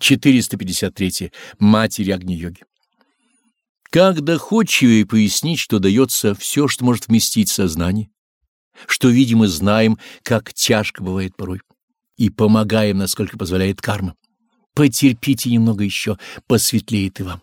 453. Матери Агни-йоги. Как доходчивее пояснить, что дается все, что может вместить сознание, что видимо знаем, как тяжко бывает порой, и помогаем, насколько позволяет карма. Потерпите немного еще, посветлеет и вам.